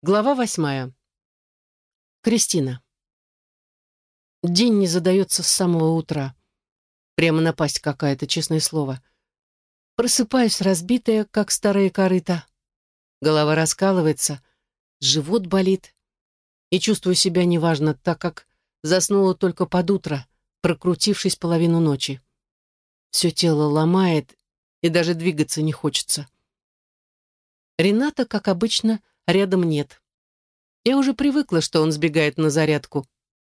Глава восьмая. Кристина. День не задается с самого утра. Прямо напасть какая-то, честное слово. Просыпаюсь разбитая, как старая корыта. Голова раскалывается, живот болит. И чувствую себя неважно, так как заснула только под утро, прокрутившись половину ночи. Все тело ломает, и даже двигаться не хочется. Рената, как обычно, рядом нет. Я уже привыкла, что он сбегает на зарядку.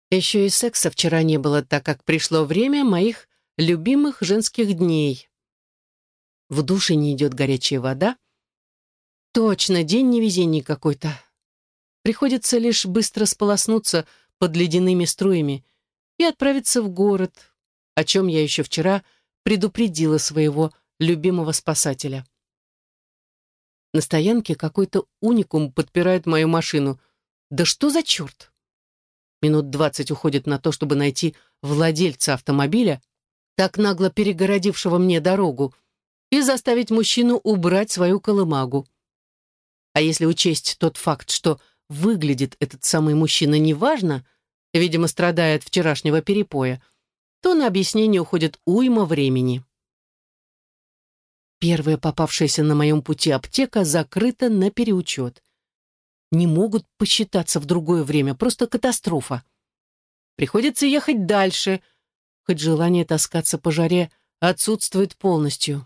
Еще и секса вчера не было, так как пришло время моих любимых женских дней. В душе не идет горячая вода. Точно, день невезений какой-то. Приходится лишь быстро сполоснуться под ледяными струями и отправиться в город, о чем я еще вчера предупредила своего любимого спасателя. На стоянке какой-то уникум подпирает мою машину. Да что за черт? Минут двадцать уходит на то, чтобы найти владельца автомобиля, так нагло перегородившего мне дорогу, и заставить мужчину убрать свою колымагу. А если учесть тот факт, что выглядит этот самый мужчина неважно, видимо, страдая от вчерашнего перепоя, то на объяснение уходит уйма времени. Первая попавшаяся на моем пути аптека закрыта на переучет. Не могут посчитаться в другое время, просто катастрофа. Приходится ехать дальше, хоть желание таскаться по жаре отсутствует полностью.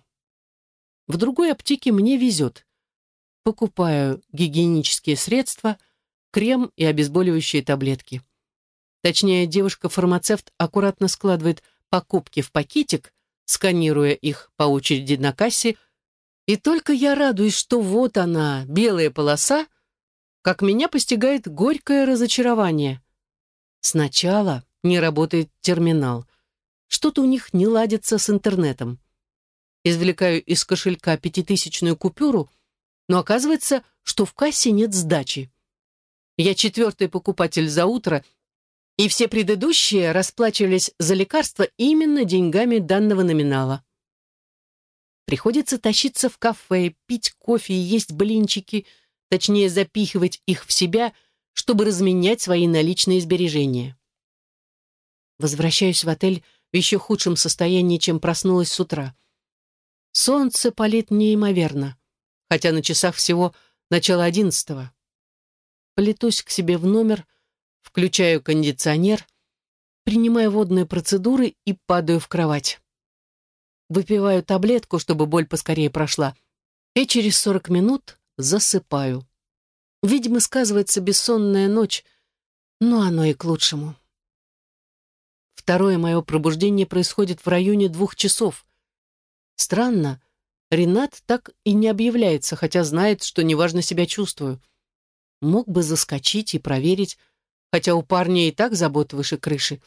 В другой аптеке мне везет. Покупаю гигиенические средства, крем и обезболивающие таблетки. Точнее, девушка-фармацевт аккуратно складывает покупки в пакетик, сканируя их по очереди на кассе, и только я радуюсь, что вот она, белая полоса, как меня постигает горькое разочарование. Сначала не работает терминал. Что-то у них не ладится с интернетом. Извлекаю из кошелька пятитысячную купюру, но оказывается, что в кассе нет сдачи. Я четвертый покупатель за утро и все предыдущие расплачивались за лекарства именно деньгами данного номинала. Приходится тащиться в кафе, пить кофе и есть блинчики, точнее запихивать их в себя, чтобы разменять свои наличные сбережения. Возвращаюсь в отель в еще худшем состоянии, чем проснулась с утра. Солнце палит неимоверно, хотя на часах всего начало одиннадцатого. Плетусь к себе в номер, включаю кондиционер, принимаю водные процедуры и падаю в кровать. Выпиваю таблетку, чтобы боль поскорее прошла, и через 40 минут засыпаю. Видимо, сказывается бессонная ночь, но оно и к лучшему. Второе мое пробуждение происходит в районе двух часов. Странно, Ренат так и не объявляется, хотя знает, что неважно себя чувствую. Мог бы заскочить и проверить, хотя у парня и так забот выше крыши.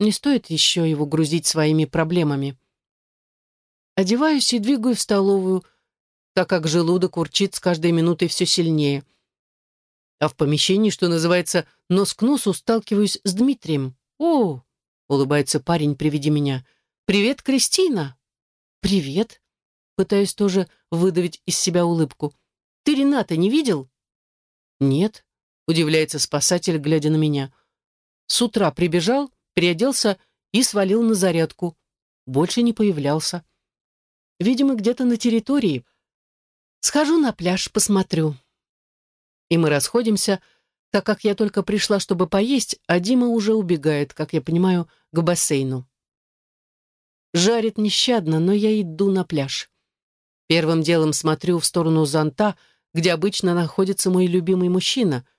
Не стоит еще его грузить своими проблемами. Одеваюсь и двигаю в столовую, так как желудок урчит с каждой минутой все сильнее. А в помещении, что называется, нос к носу, сталкиваюсь с Дмитрием. «О!» — улыбается парень при виде меня. «Привет, Кристина!» «Привет!» — пытаюсь тоже выдавить из себя улыбку. «Ты Рената не видел?» «Нет», удивляется спасатель, глядя на меня. С утра прибежал, переоделся и свалил на зарядку. Больше не появлялся. Видимо, где-то на территории. Схожу на пляж, посмотрю. И мы расходимся, так как я только пришла, чтобы поесть, а Дима уже убегает, как я понимаю, к бассейну. Жарит нещадно, но я иду на пляж. Первым делом смотрю в сторону зонта, где обычно находится мой любимый мужчина —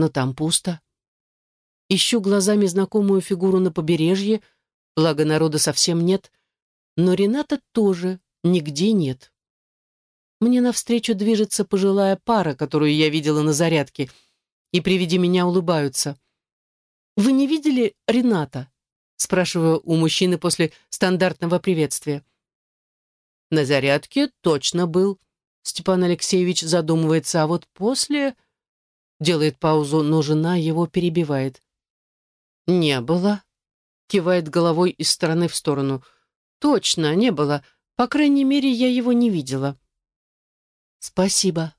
но там пусто. Ищу глазами знакомую фигуру на побережье, благо народа совсем нет, но Рената тоже нигде нет. Мне навстречу движется пожилая пара, которую я видела на зарядке, и при виде меня улыбаются. «Вы не видели Рената?» спрашиваю у мужчины после стандартного приветствия. «На зарядке точно был», — Степан Алексеевич задумывается, а вот после... Делает паузу, но жена его перебивает. «Не было», — кивает головой из стороны в сторону. «Точно, не было. По крайней мере, я его не видела». «Спасибо».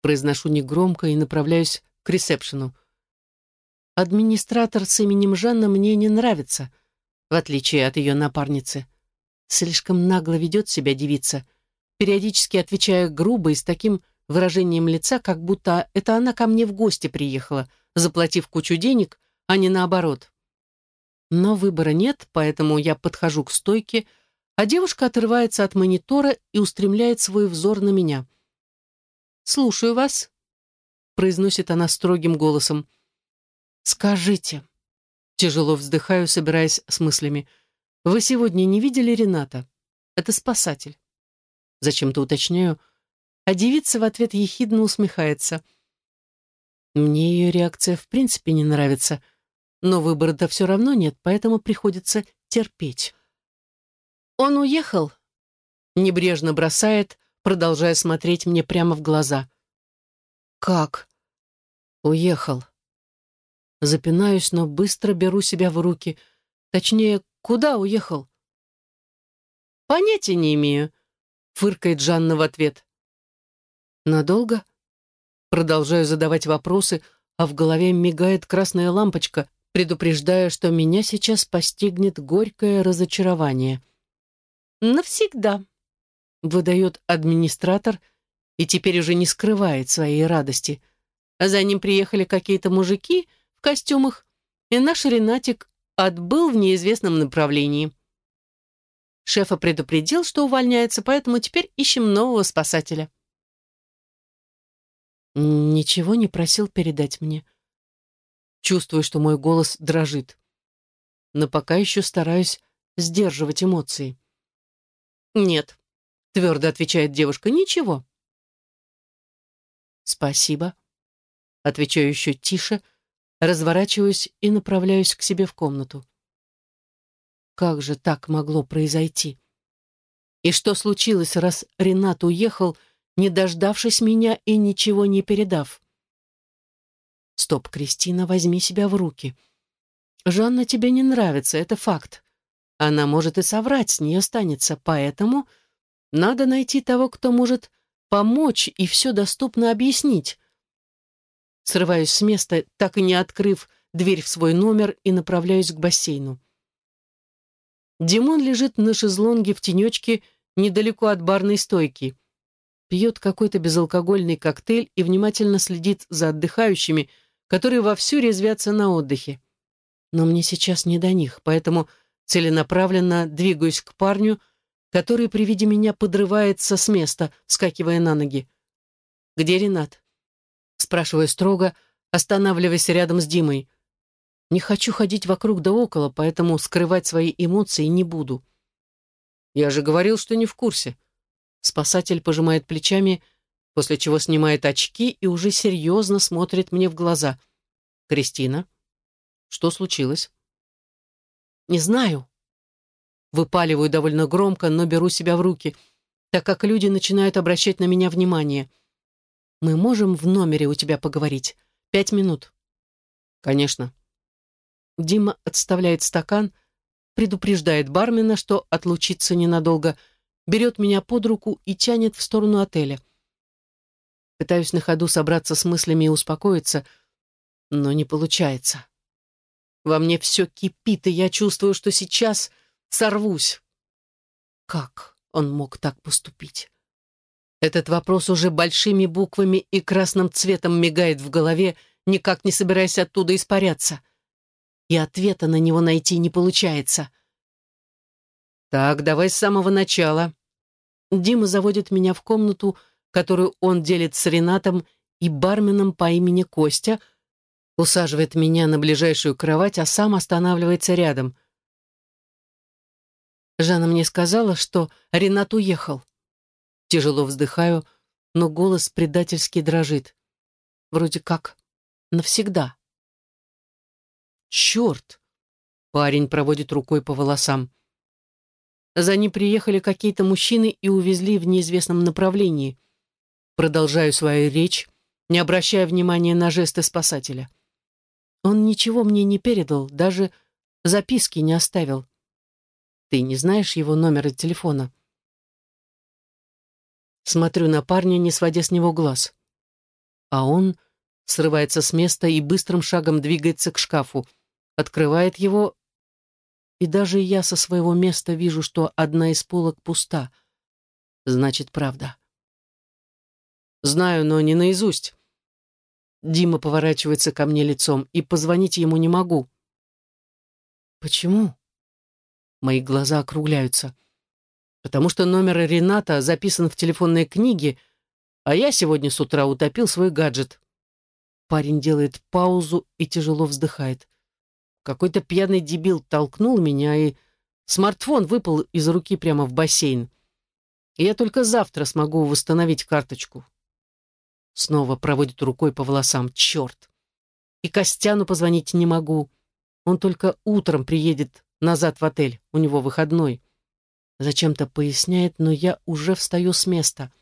Произношу негромко и направляюсь к ресепшену. Администратор с именем Жанна мне не нравится, в отличие от ее напарницы. Слишком нагло ведет себя девица, периодически отвечая грубо и с таким выражением лица, как будто это она ко мне в гости приехала, заплатив кучу денег, а не наоборот. Но выбора нет, поэтому я подхожу к стойке, а девушка отрывается от монитора и устремляет свой взор на меня. «Слушаю вас», — произносит она строгим голосом. «Скажите», — тяжело вздыхаю, собираясь с мыслями, «вы сегодня не видели Рената? Это спасатель». Зачем-то уточняю, а девица в ответ ехидно усмехается. Мне ее реакция в принципе не нравится, но выбора-то все равно нет, поэтому приходится терпеть. Он уехал, небрежно бросает, продолжая смотреть мне прямо в глаза. Как? Уехал. Запинаюсь, но быстро беру себя в руки. Точнее, куда уехал? Понятия не имею, фыркает Жанна в ответ. Надолго? Продолжаю задавать вопросы, а в голове мигает красная лампочка, предупреждая, что меня сейчас постигнет горькое разочарование. «Навсегда», — выдает администратор и теперь уже не скрывает своей радости. А за ним приехали какие-то мужики в костюмах, и наш Ренатик отбыл в неизвестном направлении. Шефа предупредил, что увольняется, поэтому теперь ищем нового спасателя. Ничего не просил передать мне. Чувствую, что мой голос дрожит. Но пока еще стараюсь сдерживать эмоции. «Нет», — твердо отвечает девушка, — «ничего». «Спасибо», — отвечаю еще тише, разворачиваюсь и направляюсь к себе в комнату. Как же так могло произойти? И что случилось, раз Ренат уехал, не дождавшись меня и ничего не передав? Стоп, Кристина, возьми себя в руки. Жанна тебе не нравится, это факт. Она может и соврать, с нее останется, поэтому надо найти того, кто может помочь и все доступно объяснить. Срываюсь с места, так и не открыв дверь в свой номер и направляюсь к бассейну. Димон лежит на шезлонге в тенечке недалеко от барной стойки. Пьет какой-то безалкогольный коктейль и внимательно следит за отдыхающими, которые вовсю резвятся на отдыхе. Но мне сейчас не до них, поэтому целенаправленно двигаюсь к парню, который при виде меня подрывается с места, скакивая на ноги. «Где Ренат?» Спрашиваю строго, останавливаясь рядом с Димой. Не хочу ходить вокруг да около, поэтому скрывать свои эмоции не буду. Я же говорил, что не в курсе. Спасатель пожимает плечами, после чего снимает очки и уже серьезно смотрит мне в глаза. «Кристина, что случилось?» «Не знаю», Выпаливаю довольно громко, но беру себя в руки, так как люди начинают обращать на меня внимание. «Мы можем в номере у тебя поговорить? Пять минут?» «Конечно». Дима отставляет стакан, предупреждает бармена, что отлучиться ненадолго, берет меня под руку и тянет в сторону отеля. Пытаюсь на ходу собраться с мыслями и успокоиться, но не получается. Во мне все кипит, и я чувствую, что сейчас Сорвусь. Как он мог так поступить? Этот вопрос уже большими буквами и красным цветом мигает в голове, никак не собираясь оттуда испаряться. И ответа на него найти не получается. «Так, давай с самого начала». Дима заводит меня в комнату, которую он делит с Ренатом и барменом по имени Костя, усаживает меня на ближайшую кровать, а сам останавливается рядом — Жанна мне сказала, что Ренат уехал. Тяжело вздыхаю, но голос предательски дрожит. Вроде как навсегда. Черт! Парень проводит рукой по волосам. За ним приехали какие-то мужчины и увезли в неизвестном направлении. Продолжаю свою речь, не обращая внимания на жесты спасателя. Он ничего мне не передал, даже записки не оставил. Ты не знаешь его номера телефона?» Смотрю на парня, не сводя с него глаз. А он срывается с места и быстрым шагом двигается к шкафу, открывает его, и даже я со своего места вижу, что одна из полок пуста. Значит, правда. Знаю, но не наизусть. Дима поворачивается ко мне лицом, и позвонить ему не могу. Почему? Мои глаза округляются. Потому что номер Рената записан в телефонной книге, а я сегодня с утра утопил свой гаджет. Парень делает паузу и тяжело вздыхает. Какой-то пьяный дебил толкнул меня, и смартфон выпал из руки прямо в бассейн. И я только завтра смогу восстановить карточку. Снова проводит рукой по волосам. Черт! И Костяну позвонить не могу. Он только утром приедет назад в отель. У него выходной. Зачем-то поясняет, но я уже встаю с места.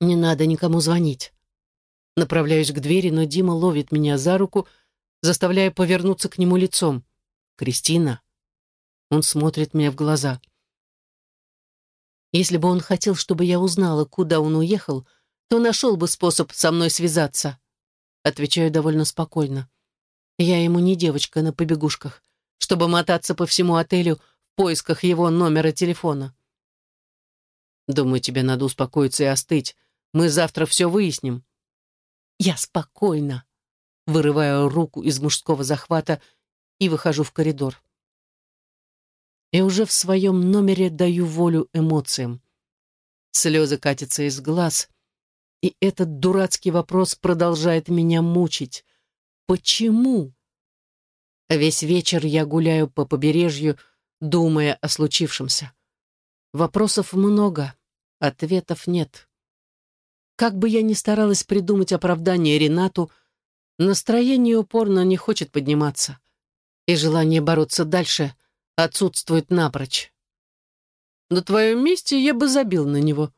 Не надо никому звонить. Направляюсь к двери, но Дима ловит меня за руку, заставляя повернуться к нему лицом. «Кристина?» Он смотрит мне в глаза. Если бы он хотел, чтобы я узнала, куда он уехал, то нашел бы способ со мной связаться. Отвечаю довольно спокойно. Я ему не девочка на побегушках, чтобы мотаться по всему отелю в поисках его номера телефона. Думаю, тебе надо успокоиться и остыть. Мы завтра все выясним. Я спокойно. Вырываю руку из мужского захвата и выхожу в коридор и уже в своем номере даю волю эмоциям. Слезы катятся из глаз, и этот дурацкий вопрос продолжает меня мучить. Почему? Весь вечер я гуляю по побережью, думая о случившемся. Вопросов много, ответов нет. Как бы я ни старалась придумать оправдание Ренату, настроение упорно не хочет подниматься, и желание бороться дальше — отсутствует напрочь. На твоем месте я бы забил на него.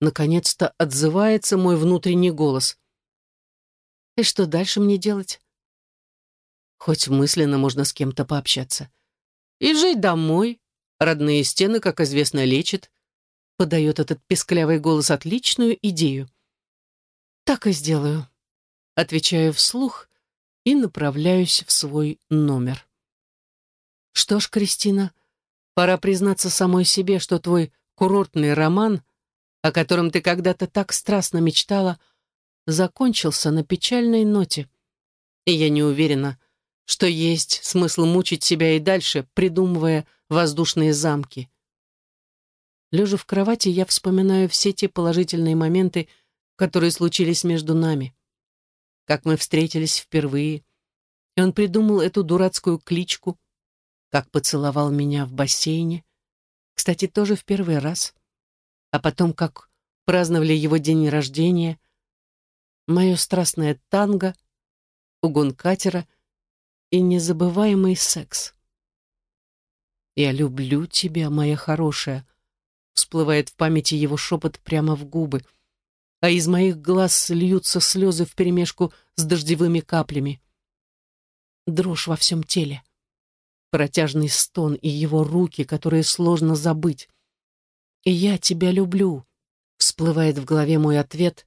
Наконец-то отзывается мой внутренний голос. И что дальше мне делать? Хоть мысленно можно с кем-то пообщаться. И жить домой. Родные стены, как известно, лечат. Подает этот песклявый голос отличную идею. Так и сделаю. Отвечаю вслух и направляюсь в свой номер. Что ж, Кристина, пора признаться самой себе, что твой курортный роман, о котором ты когда-то так страстно мечтала, закончился на печальной ноте. И я не уверена, что есть смысл мучить себя и дальше, придумывая воздушные замки. Лежа в кровати, я вспоминаю все те положительные моменты, которые случились между нами. Как мы встретились впервые, и он придумал эту дурацкую кличку, как поцеловал меня в бассейне, кстати, тоже в первый раз, а потом как праздновали его день рождения, мое страстное танго, угон катера и незабываемый секс. «Я люблю тебя, моя хорошая», всплывает в памяти его шепот прямо в губы, а из моих глаз льются слезы вперемешку с дождевыми каплями. Дрожь во всем теле протяжный стон и его руки, которые сложно забыть. «И я тебя люблю», — всплывает в голове мой ответ,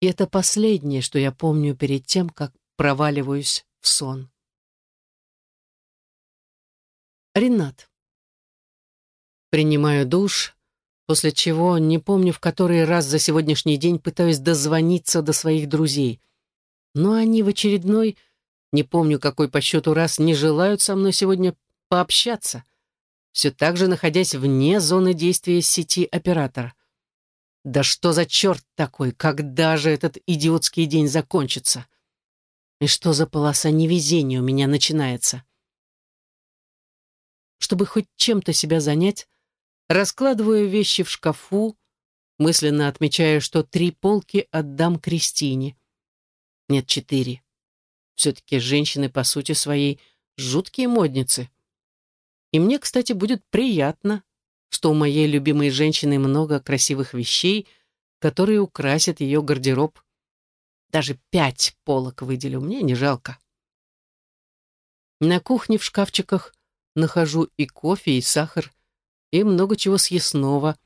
и это последнее, что я помню перед тем, как проваливаюсь в сон. Ренат. Принимаю душ, после чего, не помню в который раз за сегодняшний день, пытаюсь дозвониться до своих друзей. Но они в очередной не помню, какой по счету раз не желают со мной сегодня пообщаться, все так же находясь вне зоны действия сети оператора. Да что за черт такой, когда же этот идиотский день закончится? И что за полоса невезения у меня начинается? Чтобы хоть чем-то себя занять, раскладываю вещи в шкафу, мысленно отмечая, что три полки отдам Кристине. Нет, четыре. Все-таки женщины, по сути своей, жуткие модницы. И мне, кстати, будет приятно, что у моей любимой женщины много красивых вещей, которые украсят ее гардероб. Даже пять полок выделю, мне не жалко. На кухне в шкафчиках нахожу и кофе, и сахар, и много чего съестного.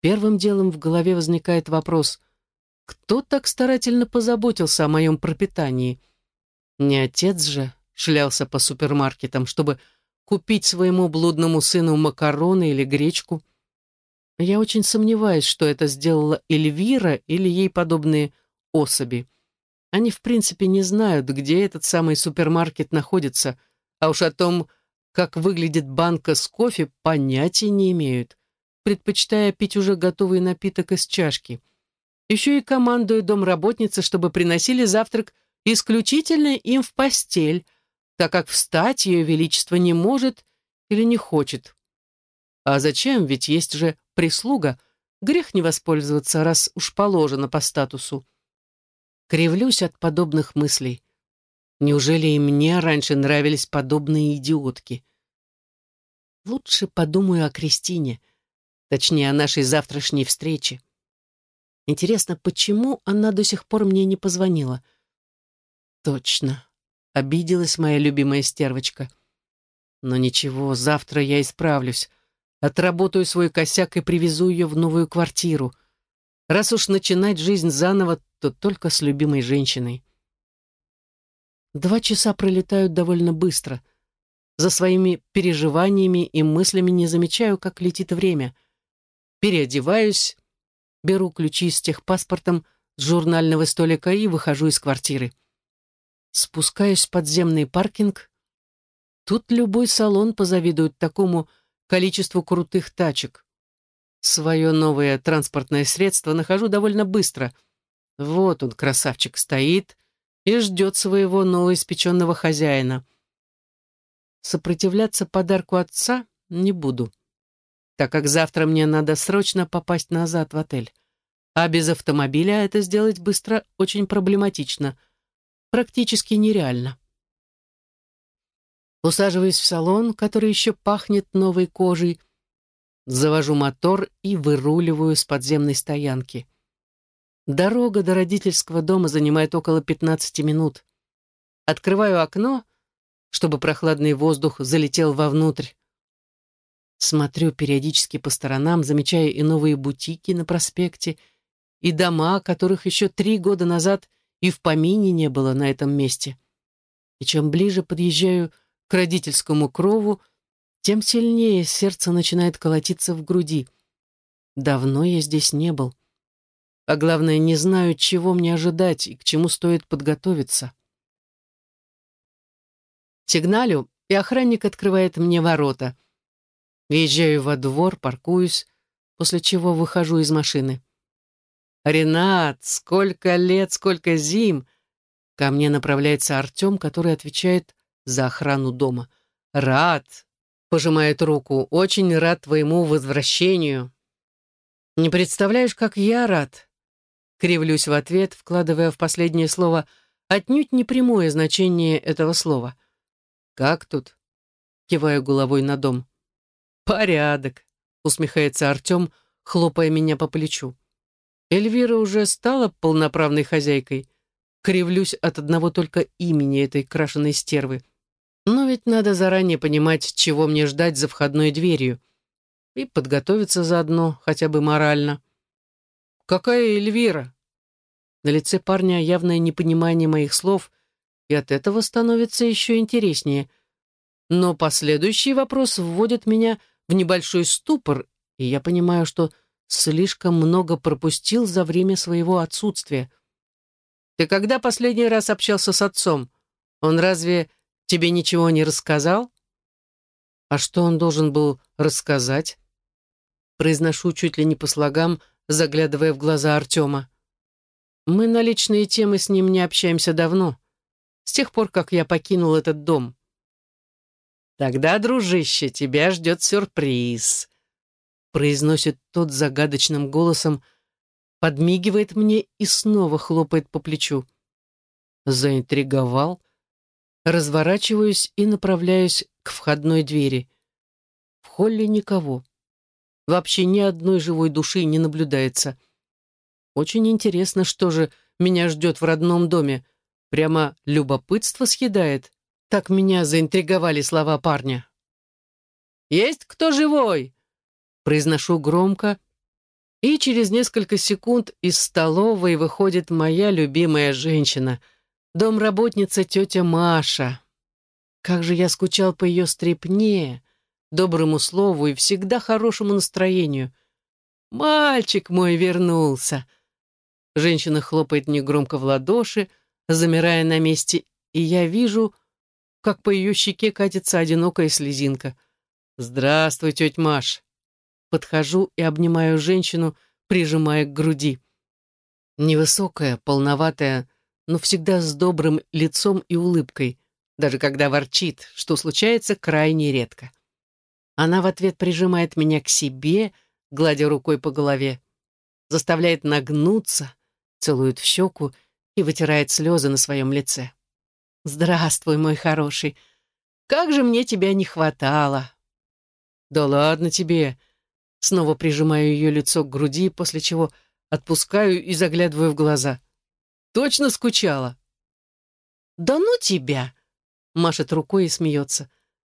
Первым делом в голове возникает вопрос, Кто так старательно позаботился о моем пропитании? Не отец же шлялся по супермаркетам, чтобы купить своему блудному сыну макароны или гречку. Я очень сомневаюсь, что это сделала Эльвира или ей подобные особи. Они, в принципе, не знают, где этот самый супермаркет находится, а уж о том, как выглядит банка с кофе, понятия не имеют, предпочитая пить уже готовый напиток из чашки. Еще и командую домработнице, чтобы приносили завтрак исключительно им в постель, так как встать ее величество не может или не хочет. А зачем, ведь есть же прислуга, грех не воспользоваться, раз уж положено по статусу. Кривлюсь от подобных мыслей. Неужели и мне раньше нравились подобные идиотки? Лучше подумаю о Кристине, точнее, о нашей завтрашней встрече. Интересно, почему она до сих пор мне не позвонила? Точно. Обиделась моя любимая стервочка. Но ничего, завтра я исправлюсь. Отработаю свой косяк и привезу ее в новую квартиру. Раз уж начинать жизнь заново, то только с любимой женщиной. Два часа пролетают довольно быстро. За своими переживаниями и мыслями не замечаю, как летит время. Переодеваюсь, беру ключи с техпаспортом с журнального столика и выхожу из квартиры. Спускаюсь в подземный паркинг. Тут любой салон позавидует такому количеству крутых тачек. Свое новое транспортное средство нахожу довольно быстро. Вот он, красавчик, стоит и ждет своего новоиспеченного хозяина. Сопротивляться подарку отца не буду, так как завтра мне надо срочно попасть назад в отель. А без автомобиля это сделать быстро очень проблематично — практически нереально. Усаживаюсь в салон, который еще пахнет новой кожей, завожу мотор и выруливаю с подземной стоянки. Дорога до родительского дома занимает около 15 минут. Открываю окно, чтобы прохладный воздух залетел вовнутрь. Смотрю периодически по сторонам, замечая и новые бутики на проспекте, и дома, которых еще три года назад и в помине не было на этом месте. И чем ближе подъезжаю к родительскому крову, тем сильнее сердце начинает колотиться в груди. Давно я здесь не был. А главное, не знаю, чего мне ожидать и к чему стоит подготовиться. Сигналю, и охранник открывает мне ворота. Въезжаю во двор, паркуюсь, после чего выхожу из машины. «Ренат, сколько лет, сколько зим!» Ко мне направляется Артем, который отвечает за охрану дома. «Рад!» — пожимает руку. «Очень рад твоему возвращению!» «Не представляешь, как я рад!» Кривлюсь в ответ, вкладывая в последнее слово отнюдь не прямое значение этого слова. «Как тут?» — киваю головой на дом. «Порядок!» — усмехается Артем, хлопая меня по плечу. Эльвира уже стала полноправной хозяйкой. Кривлюсь от одного только имени этой крашеной стервы. Но ведь надо заранее понимать, чего мне ждать за входной дверью. И подготовиться заодно, хотя бы морально. «Какая Эльвира?» На лице парня явное непонимание моих слов, и от этого становится еще интереснее. Но последующий вопрос вводит меня в небольшой ступор, и я понимаю, что слишком много пропустил за время своего отсутствия. Ты когда последний раз общался с отцом? Он разве тебе ничего не рассказал? А что он должен был рассказать? Произношу чуть ли не по слогам, заглядывая в глаза Артема. Мы на личные темы с ним не общаемся давно, с тех пор, как я покинул этот дом. Тогда, дружище, тебя ждет сюрприз произносит тот загадочным голосом, подмигивает мне и снова хлопает по плечу. Заинтриговал. Разворачиваюсь и направляюсь к входной двери. В холле никого. Вообще ни одной живой души не наблюдается. Очень интересно, что же меня ждет в родном доме. Прямо любопытство съедает. Так меня заинтриговали слова парня. «Есть кто живой?» Произношу громко, И через несколько секунд из столовой выходит моя любимая женщина, домработница тетя Маша. Как же я скучал по ее стрепне, доброму слову и всегда хорошему настроению. «Мальчик мой вернулся!» Женщина хлопает негромко в ладоши, замирая на месте, и я вижу, как по ее щеке катится одинокая слезинка. «Здравствуй, тетя Маш!» Подхожу и обнимаю женщину, прижимая к груди. Невысокая, полноватая, но всегда с добрым лицом и улыбкой, даже когда ворчит, что случается крайне редко. Она в ответ прижимает меня к себе, гладя рукой по голове, заставляет нагнуться, целует в щеку и вытирает слезы на своем лице. «Здравствуй, мой хороший! Как же мне тебя не хватало!» «Да ладно тебе!» Снова прижимаю ее лицо к груди, после чего отпускаю и заглядываю в глаза. «Точно скучала?» «Да ну тебя!» Машет рукой и смеется.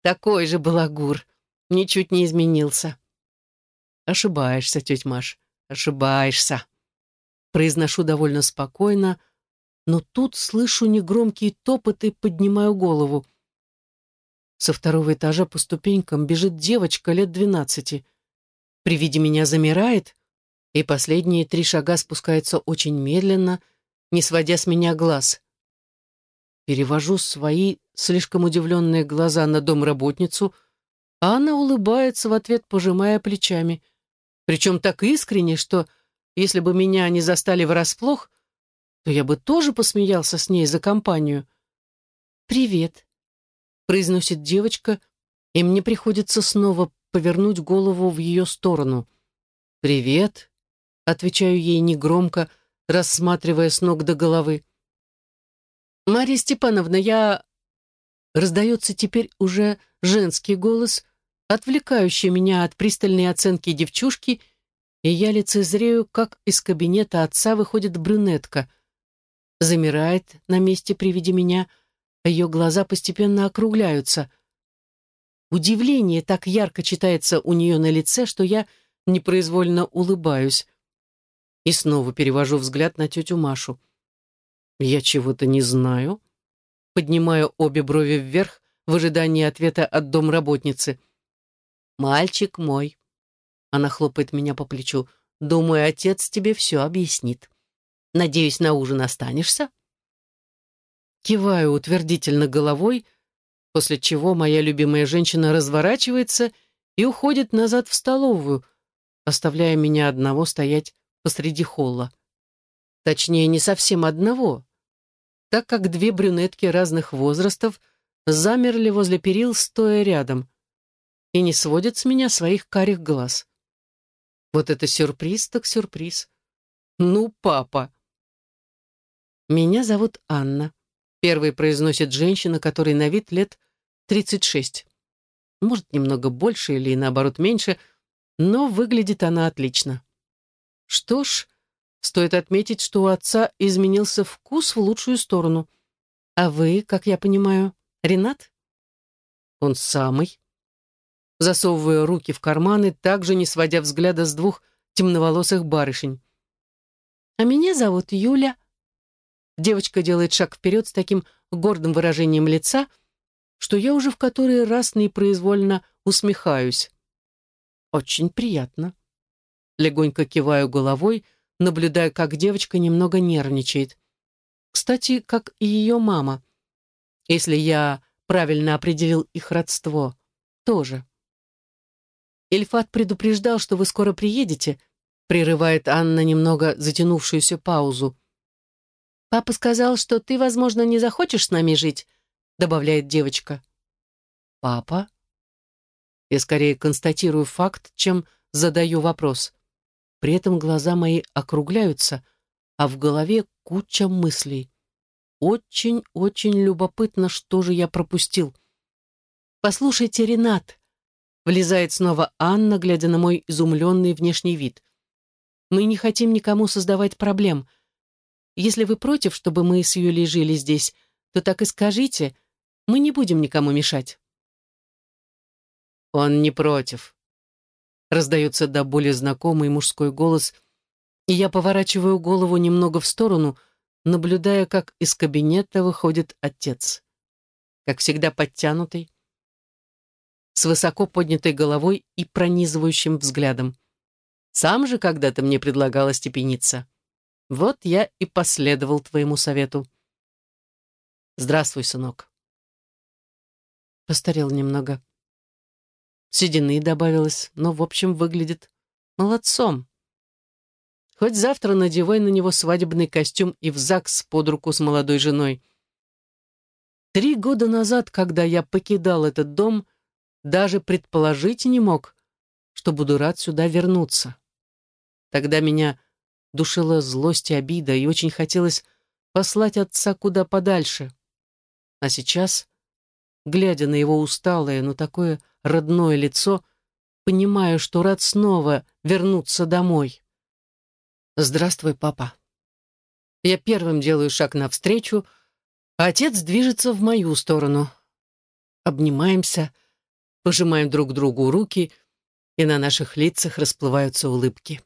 «Такой же балагур. Ничуть не изменился». «Ошибаешься, тетя Маш, ошибаешься». Произношу довольно спокойно, но тут слышу негромкий топот и поднимаю голову. Со второго этажа по ступенькам бежит девочка лет двенадцати. При виде меня замирает, и последние три шага спускаются очень медленно, не сводя с меня глаз. Перевожу свои слишком удивленные глаза на домработницу, а она улыбается в ответ, пожимая плечами. Причем так искренне, что если бы меня не застали врасплох, то я бы тоже посмеялся с ней за компанию. «Привет», — произносит девочка, и мне приходится снова повернуть голову в ее сторону. «Привет», — отвечаю ей негромко, рассматривая с ног до головы. «Марья Степановна, я...» Раздается теперь уже женский голос, отвлекающий меня от пристальной оценки девчушки, и я лицезрею, как из кабинета отца выходит брюнетка. Замирает на месте при виде меня, а ее глаза постепенно округляются. Удивление так ярко читается у нее на лице, что я непроизвольно улыбаюсь. И снова перевожу взгляд на тетю Машу. «Я чего-то не знаю?» Поднимаю обе брови вверх в ожидании ответа от домработницы. «Мальчик мой». Она хлопает меня по плечу. «Думаю, отец тебе все объяснит. Надеюсь, на ужин останешься?» Киваю утвердительно головой, — после чего моя любимая женщина разворачивается и уходит назад в столовую, оставляя меня одного стоять посреди холла. Точнее, не совсем одного, так как две брюнетки разных возрастов замерли возле перил, стоя рядом, и не сводят с меня своих карих глаз. Вот это сюрприз так сюрприз. Ну, папа. Меня зовут Анна. Первый произносит женщина, которой на вид лет 36. Может, немного больше или, наоборот, меньше, но выглядит она отлично. Что ж, стоит отметить, что у отца изменился вкус в лучшую сторону. А вы, как я понимаю, Ренат? Он самый. Засовывая руки в карманы, также не сводя взгляда с двух темноволосых барышень. А меня зовут Юля. Девочка делает шаг вперед с таким гордым выражением лица, что я уже в который раз непроизвольно усмехаюсь. Очень приятно. Легонько киваю головой, наблюдая, как девочка немного нервничает. Кстати, как и ее мама. Если я правильно определил их родство, тоже. Ильфат предупреждал, что вы скоро приедете, прерывает Анна немного затянувшуюся паузу. «Папа сказал, что ты, возможно, не захочешь с нами жить», добавляет девочка. «Папа?» Я скорее констатирую факт, чем задаю вопрос. При этом глаза мои округляются, а в голове куча мыслей. Очень-очень любопытно, что же я пропустил. «Послушайте, Ренат», — влезает снова Анна, глядя на мой изумленный внешний вид. «Мы не хотим никому создавать проблем. Если вы против, чтобы мы с Юлей жили здесь, то так и скажите. Мы не будем никому мешать». «Он не против». Раздается до боли знакомый мужской голос, и я поворачиваю голову немного в сторону, наблюдая, как из кабинета выходит отец. Как всегда подтянутый, с высоко поднятой головой и пронизывающим взглядом. Сам же когда-то мне предлагал остепениться. Вот я и последовал твоему совету. Здравствуй, сынок. Постарел немного. Седины добавилось, но, в общем, выглядит молодцом. Хоть завтра надевай на него свадебный костюм и в ЗАГС под руку с молодой женой. Три года назад, когда я покидал этот дом, даже предположить не мог, что буду рад сюда вернуться. Тогда меня душила злость и обида, и очень хотелось послать отца куда подальше. А сейчас, глядя на его усталое, но такое родное лицо, понимаю, что рад снова вернуться домой. «Здравствуй, папа». Я первым делаю шаг навстречу, а отец движется в мою сторону. Обнимаемся, пожимаем друг другу руки, и на наших лицах расплываются улыбки.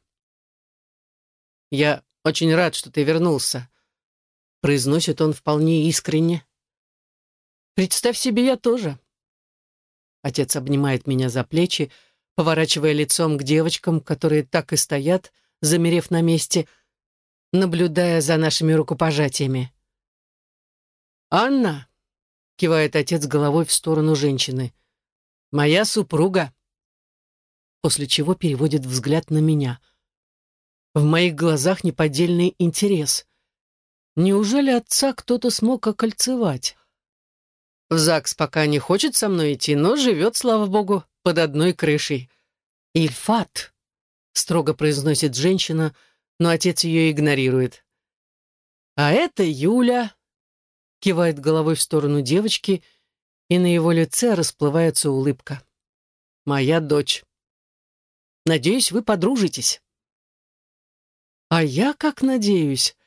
«Я очень рад, что ты вернулся», — произносит он вполне искренне. «Представь себе, я тоже». Отец обнимает меня за плечи, поворачивая лицом к девочкам, которые так и стоят, замерев на месте, наблюдая за нашими рукопожатиями. «Анна!» — кивает отец головой в сторону женщины. «Моя супруга!» После чего переводит взгляд на меня — в моих глазах неподдельный интерес. Неужели отца кто-то смог окольцевать? В ЗАГС пока не хочет со мной идти, но живет, слава богу, под одной крышей. «Ильфат», — строго произносит женщина, но отец ее игнорирует. «А это Юля», — кивает головой в сторону девочки, и на его лице расплывается улыбка. «Моя дочь. Надеюсь, вы подружитесь». А я, как надеюсь,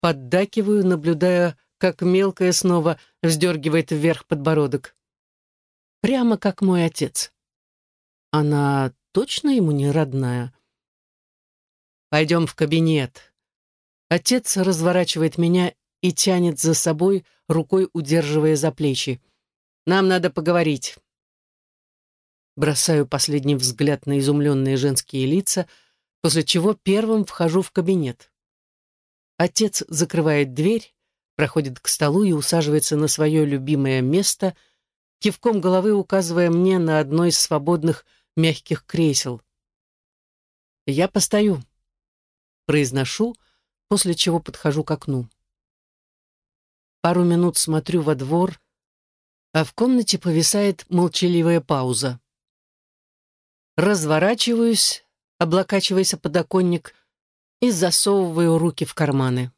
поддакиваю, наблюдая, как мелкая снова вздергивает вверх подбородок. Прямо как мой отец. Она точно ему не родная? Пойдем в кабинет. Отец разворачивает меня и тянет за собой, рукой удерживая за плечи. Нам надо поговорить. Бросаю последний взгляд на изумленные женские лица — после чего первым вхожу в кабинет. Отец закрывает дверь, проходит к столу и усаживается на свое любимое место, кивком головы указывая мне на одно из свободных мягких кресел. «Я постою», — произношу, после чего подхожу к окну. Пару минут смотрю во двор, а в комнате повисает молчаливая пауза. Разворачиваюсь облокачиваясь о подоконник, и засовываю руки в карманы.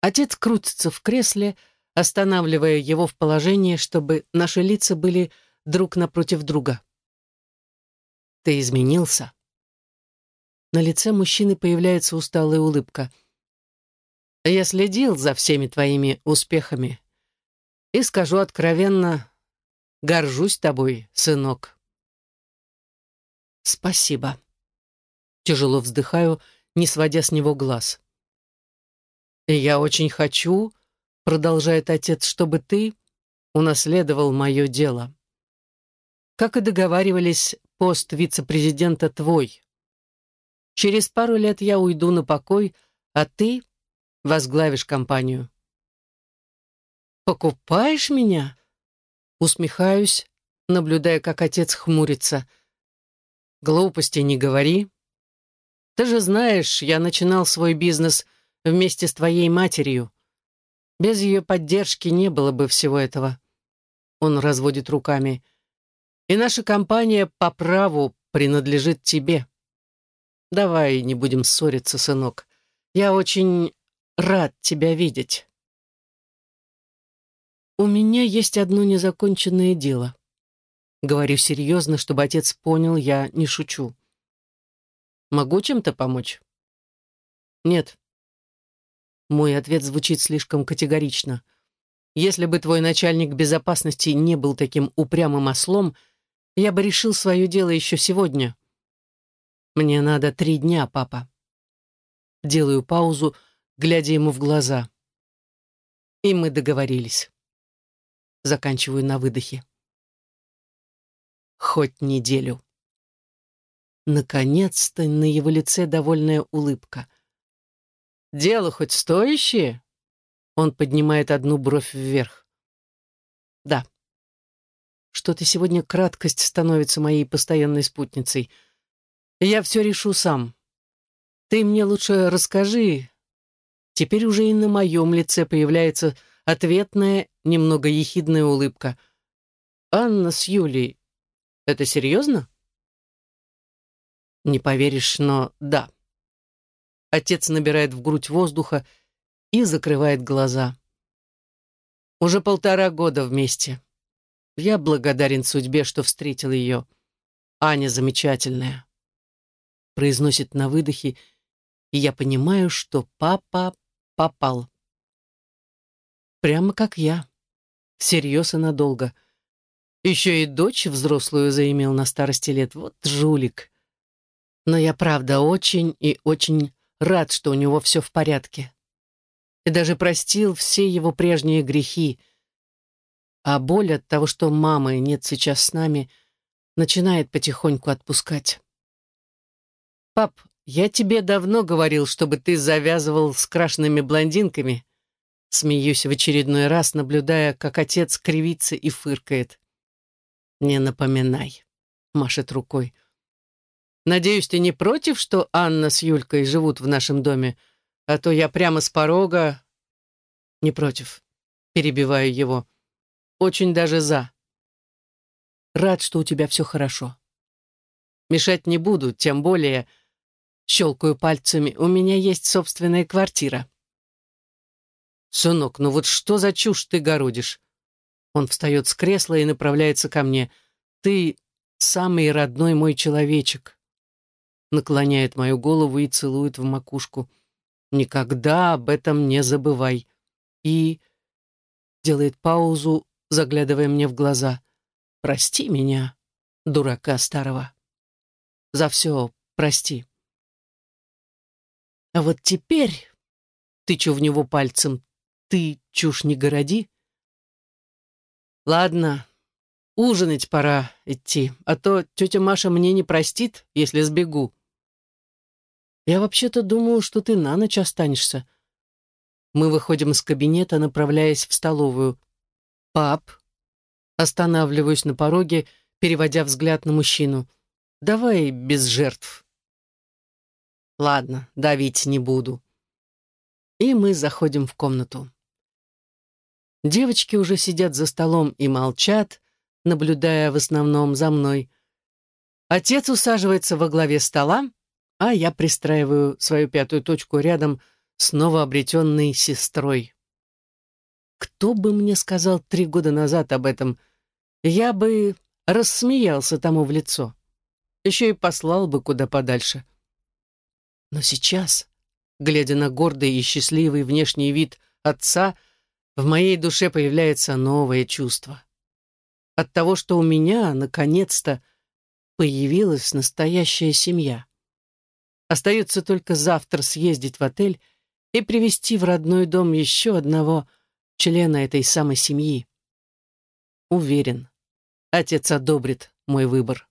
Отец крутится в кресле, останавливая его в положении, чтобы наши лица были друг напротив друга. «Ты изменился?» На лице мужчины появляется усталая улыбка. «Я следил за всеми твоими успехами и скажу откровенно, горжусь тобой, сынок». «Спасибо». Тяжело вздыхаю, не сводя с него глаз. «И я очень хочу», — продолжает отец, «чтобы ты унаследовал мое дело. Как и договаривались, пост вице-президента твой. Через пару лет я уйду на покой, а ты возглавишь компанию». «Покупаешь меня?» Усмехаюсь, наблюдая, как отец хмурится — Глупости не говори. Ты же знаешь, я начинал свой бизнес вместе с твоей матерью. Без ее поддержки не было бы всего этого. Он разводит руками. И наша компания по праву принадлежит тебе. Давай не будем ссориться, сынок. Я очень рад тебя видеть. У меня есть одно незаконченное дело. Говорю серьезно, чтобы отец понял, я не шучу. Могу чем-то помочь? Нет. Мой ответ звучит слишком категорично. Если бы твой начальник безопасности не был таким упрямым ослом, я бы решил свое дело еще сегодня. Мне надо три дня, папа. Делаю паузу, глядя ему в глаза. И мы договорились. Заканчиваю на выдохе. Хоть неделю. Наконец-то на его лице довольная улыбка. «Дело хоть стоящее?» Он поднимает одну бровь вверх. «Да. Что-то сегодня краткость становится моей постоянной спутницей. Я все решу сам. Ты мне лучше расскажи. Теперь уже и на моем лице появляется ответная, немного ехидная улыбка. Анна с Юлей. Это серьезно?» Не поверишь, но да. Отец набирает в грудь воздуха и закрывает глаза. Уже полтора года вместе. Я благодарен судьбе, что встретил ее. Аня замечательная. Произносит на выдохе, и я понимаю, что папа попал. Прямо как я. Всерьез и надолго. Еще и дочь взрослую заимел на старости лет. Вот жулик. Но я правда очень и очень рад, что у него все в порядке. И даже простил все его прежние грехи. А боль от того, что мамы нет сейчас с нами, начинает потихоньку отпускать. «Пап, я тебе давно говорил, чтобы ты завязывал с крашенными блондинками», Смеюсь в очередной раз, наблюдая, как отец кривится и фыркает. «Не напоминай», — машет рукой. Надеюсь, ты не против, что Анна с Юлькой живут в нашем доме, а то я прямо с порога... Не против. Перебиваю его. Очень даже за. Рад, что у тебя все хорошо. Мешать не буду, тем более... Щелкаю пальцами. У меня есть собственная квартира. «Сынок, ну вот что за чушь ты городишь?» Он встает с кресла и направляется ко мне. «Ты самый родной мой человечек наклоняет мою голову и целует в макушку. «Никогда об этом не забывай». И делает паузу, заглядывая мне в глаза. «Прости меня, дурака старого. За все прости». А вот теперь, тычу в него пальцем, ты чушь не городи. Ладно, ужинать пора идти, а то тетя Маша мне не простит, если сбегу. Я вообще-то думал, что ты на ночь останешься. Мы выходим из кабинета, направляясь в столовую. Пап. Останавливаюсь на пороге, переводя взгляд на мужчину. Давай без жертв. Ладно, давить не буду. И мы заходим в комнату. Девочки уже сидят за столом и молчат, наблюдая в основном за мной. Отец усаживается во главе стола, а я пристраиваю свою пятую точку рядом с новообретенной сестрой. Кто бы мне сказал три года назад об этом, я бы рассмеялся тому в лицо. Еще и послал бы куда подальше. Но сейчас, глядя на гордый и счастливый внешний вид отца, в моей душе появляется новое чувство. От того, что у меня, наконец-то, появилась настоящая семья. Остается только завтра съездить в отель и привести в родной дом еще одного члена этой самой семьи. Уверен, отец одобрит мой выбор.